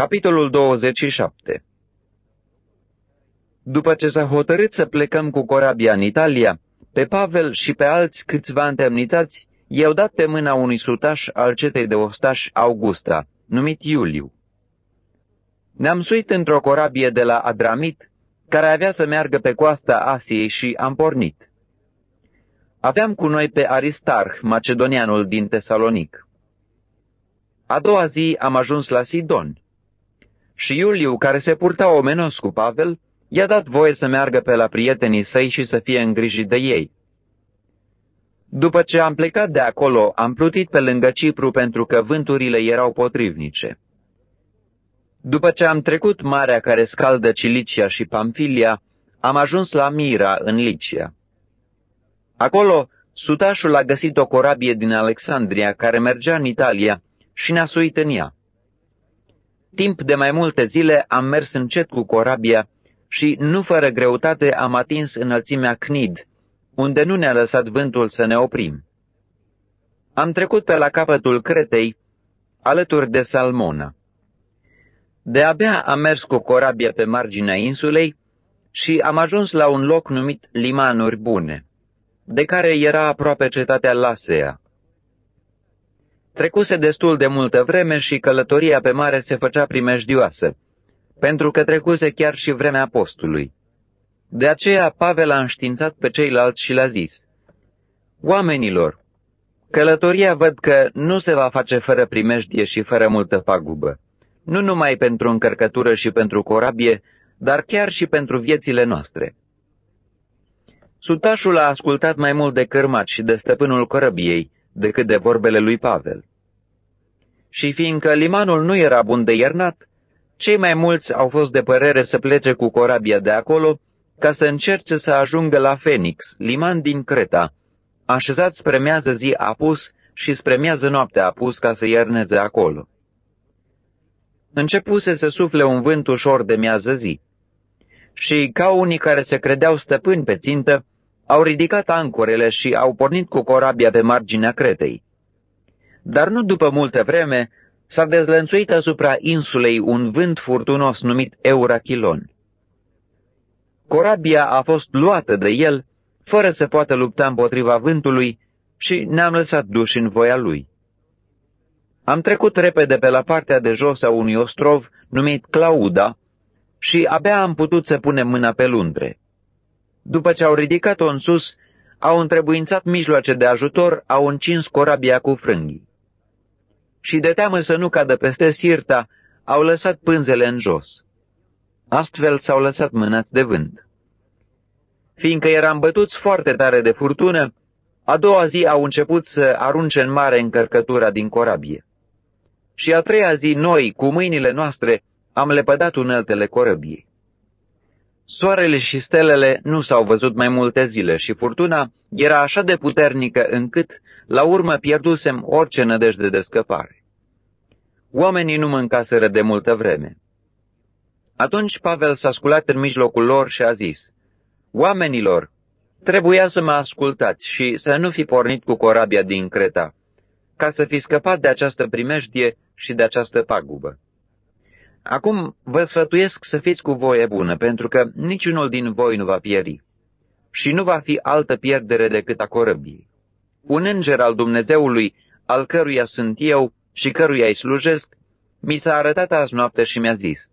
Capitolul 27 După ce s-a hotărât să plecăm cu corabia în Italia, pe Pavel și pe alți câțiva întemnițați i-au dat pe mâna unui sutaș al cetei de ostaș Augusta, numit Iuliu. Ne-am suit într-o corabie de la Adramit, care avea să meargă pe coasta Asiei și am pornit. Aveam cu noi pe Aristarh, macedonianul din Tesalonic. A doua zi am ajuns la Sidon. Și Iuliu, care se purta omenos cu Pavel, i-a dat voie să meargă pe la prietenii săi și să fie îngrijit de ei. După ce am plecat de acolo, am plutit pe lângă Cipru pentru că vânturile erau potrivnice. După ce am trecut marea care scaldă Cilicia și Pamfilia, am ajuns la Mira, în Licia. Acolo, sutașul a găsit o corabie din Alexandria care mergea în Italia și ne-a suit în ea. Timp de mai multe zile am mers încet cu corabia și, nu fără greutate, am atins înălțimea Cnid, unde nu ne-a lăsat vântul să ne oprim. Am trecut pe la capătul Cretei, alături de Salmona. De-abia am mers cu corabia pe marginea insulei și am ajuns la un loc numit Limanuri Bune, de care era aproape cetatea Lasea. Trecuse destul de multă vreme și călătoria pe mare se făcea primejdioasă, pentru că trecuse chiar și vremea postului. De aceea Pavel a înștiințat pe ceilalți și le-a zis, Oamenilor, călătoria văd că nu se va face fără primejdie și fără multă pagubă, nu numai pentru încărcătură și pentru corabie, dar chiar și pentru viețile noastre. Sutașul a ascultat mai mult de cărmat și de stăpânul corăbiei decât de vorbele lui Pavel. Și fiindcă limanul nu era bun de iernat, cei mai mulți au fost de părere să plece cu corabia de acolo ca să încerce să ajungă la Phoenix, liman din Creta, așezat spre mează zi apus și spre mează noapte apus ca să ierneze acolo. Începuse să sufle un vânt ușor de miază zi. Și, ca unii care se credeau stăpâni pe țintă, au ridicat ancorele și au pornit cu corabia pe marginea Cretei. Dar nu după multă vreme s-a dezlănțuit asupra insulei un vânt furtunos numit Eurachilon. Corabia a fost luată de el, fără să poată lupta împotriva vântului, și ne-am lăsat duși în voia lui. Am trecut repede pe la partea de jos a unui ostrov numit Clauda și abia am putut să punem mâna pe lundre. După ce au ridicat-o în sus, au întrebuințat mijloace de ajutor, au încins corabia cu frânghii. Și de teamă să nu cadă peste Sirta, au lăsat pânzele în jos. Astfel s-au lăsat mânați de vânt. Fiindcă eram bătuți foarte tare de furtună, a doua zi au început să arunce în mare încărcătura din corabie. Și a treia zi noi, cu mâinile noastre, am lepădat uneltele corăbiei. Soarele și stelele nu s-au văzut mai multe zile și furtuna era așa de puternică încât, la urmă, pierdusem orice nădejde de scăpare. Oamenii nu mâncaseră de multă vreme. Atunci Pavel s-a sculat în mijlocul lor și a zis, Oamenilor, trebuia să mă ascultați și să nu fi pornit cu corabia din Creta, ca să fi scăpat de această primejdie și de această pagubă. Acum vă sfătuiesc să fiți cu voie bună, pentru că niciunul din voi nu va pieri. Și nu va fi altă pierdere decât a corăbiei. Un înger al Dumnezeului, al căruia sunt eu și căruia îi slujesc, mi s-a arătat azi noapte și mi-a zis,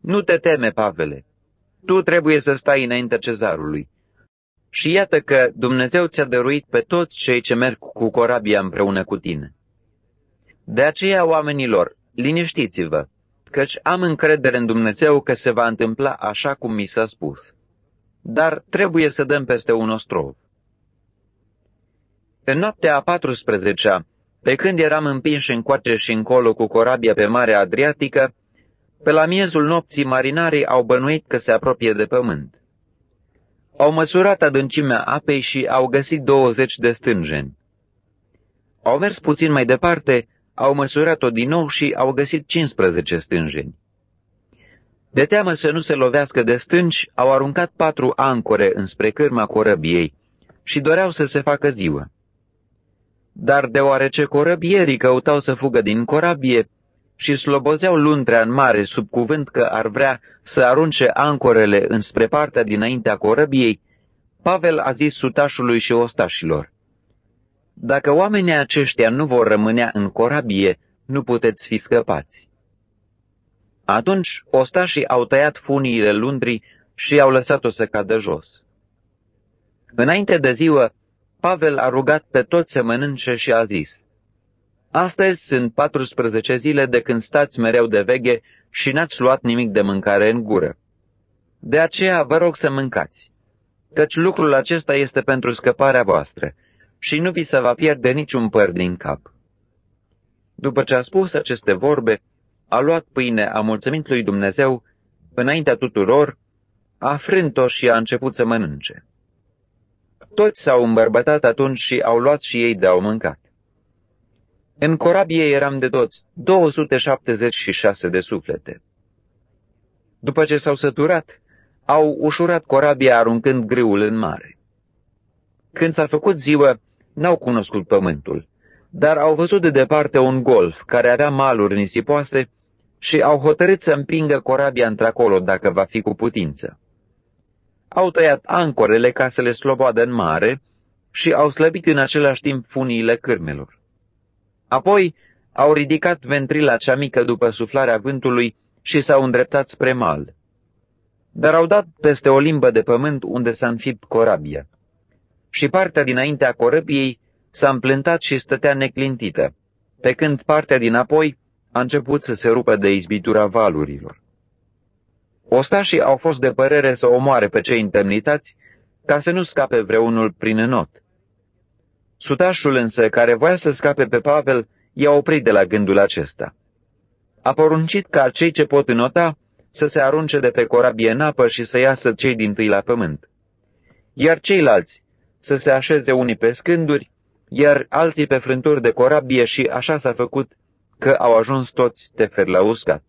Nu te teme, Pavele, tu trebuie să stai înaintea cezarului. Și iată că Dumnezeu ți-a dăruit pe toți cei ce merg cu corabia împreună cu tine. De aceea, oamenilor, liniștiți-vă, căci am încredere în Dumnezeu că se va întâmpla așa cum mi s-a spus. Dar trebuie să dăm peste un ostrov. În noaptea a 14-a, pe când eram împinși încoace și încolo cu corabia pe Marea Adriatică, pe la miezul nopții marinarii au bănuit că se apropie de pământ. Au măsurat adâncimea apei și au găsit 20 de stângeni. Au mers puțin mai departe au măsurat-o din nou și au găsit 15 stânjeni. De teamă să nu se lovească de stânci, au aruncat patru ancore înspre cârma corăbiei și doreau să se facă ziua. Dar deoarece corăbierii căutau să fugă din corabie, și slobozeau luntrea în mare sub cuvânt că ar vrea să arunce ancorele înspre partea dinaintea corăbiei, Pavel a zis sutașului și ostașilor, Dacă oamenii aceștia nu vor rămânea în corabie, nu puteți fi scăpați. Atunci ostașii au tăiat funiile luntrii și au lăsat-o să cadă jos. Înainte de ziua, Pavel a rugat pe toți să mănânce și a zis, Astăzi sunt 14 zile de când stați mereu de veghe și n-ați luat nimic de mâncare în gură. De aceea vă rog să mâncați, căci lucrul acesta este pentru scăparea voastră și nu vi se va pierde niciun păr din cap. După ce a spus aceste vorbe, a luat pâine, a mulțumit lui Dumnezeu, înaintea tuturor, a frânt-o și a început să mănânce. Toți s-au îmbărbătat atunci și au luat și ei de-au mâncat. În corabie eram de toți 276 de suflete. După ce s-au săturat, au ușurat corabia aruncând grâul în mare. Când s-a făcut ziua, n-au cunoscut pământul, dar au văzut de departe un golf care avea maluri nisipoase și au hotărât să împingă corabia într-acolo dacă va fi cu putință. Au tăiat ancorele ca să le sloboadă în mare și au slăbit în același timp funiile cârmelor. Apoi au ridicat ventrila cea mică după suflarea vântului și s-au îndreptat spre mal. Dar au dat peste o limbă de pământ unde s-a înfipt corabia. Și partea dinaintea corăbiei s-a împlântat și stătea neclintită, pe când partea din apoi a început să se rupă de izbitura valurilor. Ostașii au fost de părere să omoare pe cei întemnițați ca să nu scape vreunul prin înot. Sutașul însă, care voia să scape pe Pavel, i-a oprit de la gândul acesta. A poruncit ca cei ce pot înota să se arunce de pe corabie în apă și să iasă cei din tâi la pământ. Iar ceilalți să se așeze unii pe scânduri, iar alții pe frânturi de corabie și așa s-a făcut că au ajuns toți teferi la uscat.